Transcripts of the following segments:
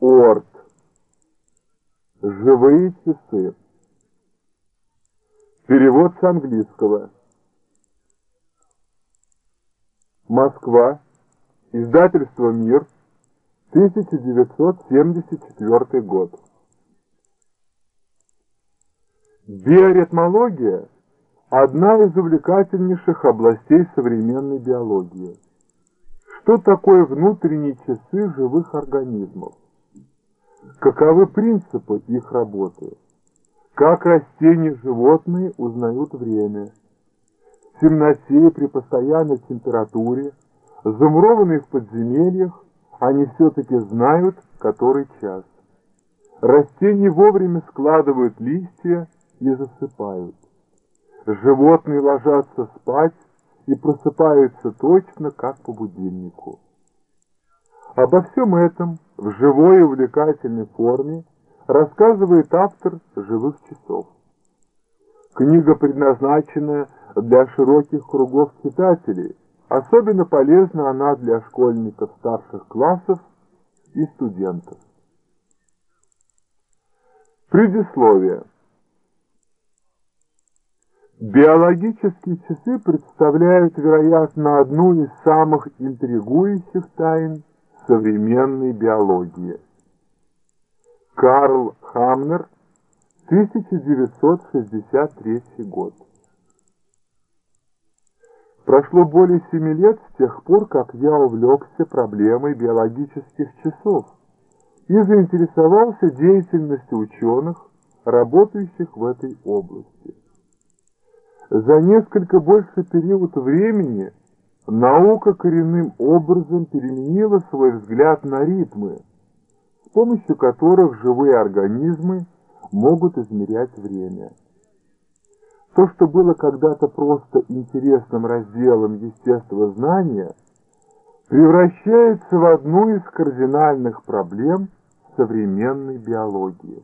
Орт. Живые часы. Перевод с английского. Москва. Издательство «Мир». 1974 год. Биоритмология – одна из увлекательнейших областей современной биологии. Что такое внутренние часы живых организмов? Каковы принципы их работы? Как растения животные узнают время? В темноте при постоянной температуре, замурованные в подземельях, они все-таки знают, который час. Растения вовремя складывают листья и засыпают. Животные ложатся спать и просыпаются точно, как по будильнику. Обо всем этом в живой и увлекательной форме рассказывает автор «Живых часов». Книга предназначена для широких кругов читателей, особенно полезна она для школьников старших классов и студентов. Предисловие. Биологические часы представляют, вероятно, одну из самых интригующих тайн современной биологии. Карл Хамнер, 1963 год. Прошло более семи лет с тех пор, как я увлекся проблемой биологических часов и заинтересовался деятельностью ученых, работающих в этой области. За несколько больше период времени наука коренным образом переменила свой взгляд на ритмы, с помощью которых живые организмы могут измерять время. То, что было когда-то просто интересным разделом естествознания, превращается в одну из кардинальных проблем современной биологии.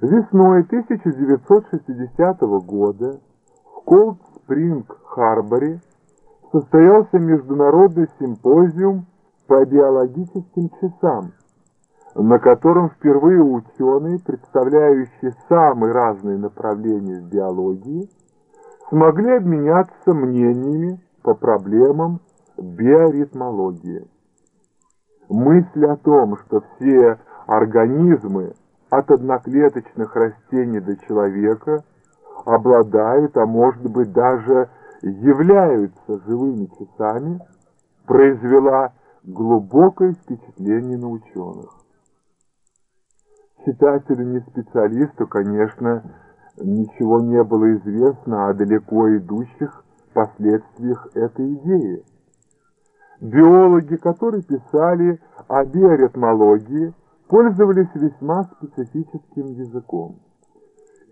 Весной 1960 года в Колд-Спринг-Харборе состоялся международный симпозиум по биологическим часам, на котором впервые ученые, представляющие самые разные направления в биологии, смогли обменяться мнениями по проблемам биоритмологии. Мысль о том, что все организмы от одноклеточных растений до человека обладают, а может быть даже являются живыми часами, произвела глубокое впечатление на ученых. Читателю не специалисту, конечно, ничего не было известно о далеко идущих последствиях этой идеи. Биологи, которые писали о биоритмологии, пользовались весьма специфическим языком.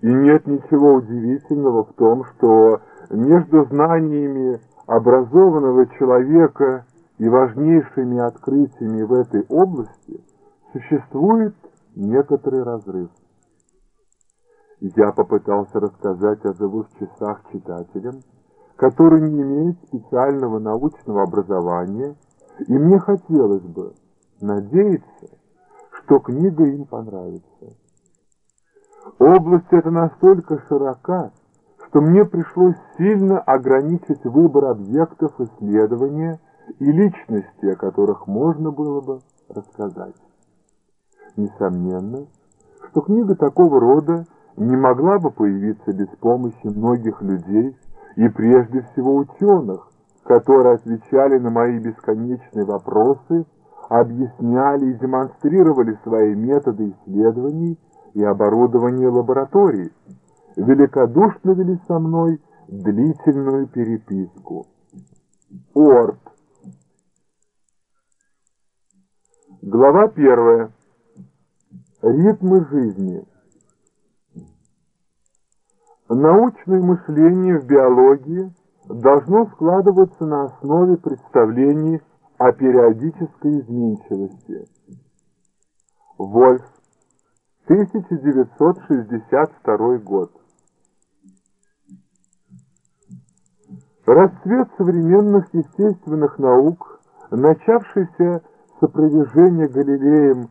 И нет ничего удивительного в том, что между знаниями образованного человека и важнейшими открытиями в этой области существует некоторый разрыв. Я попытался рассказать о живых часах читателям, которые не имеют специального научного образования, и мне хотелось бы надеяться, что книга им понравится. Область эта настолько широка, что мне пришлось сильно ограничить выбор объектов исследования и личности, о которых можно было бы рассказать. Несомненно, что книга такого рода не могла бы появиться без помощи многих людей и прежде всего ученых, которые отвечали на мои бесконечные вопросы, объясняли и демонстрировали свои методы исследований и оборудование лабораторий, великодушно вели со мной длительную переписку. Орт. Глава первая. Ритмы жизни. Научное мышление в биологии должно складываться на основе представлений о периодической изменчивости. Вольф, 1962 год. Расцвет современных естественных наук, начавшийся с опровержения Галилеем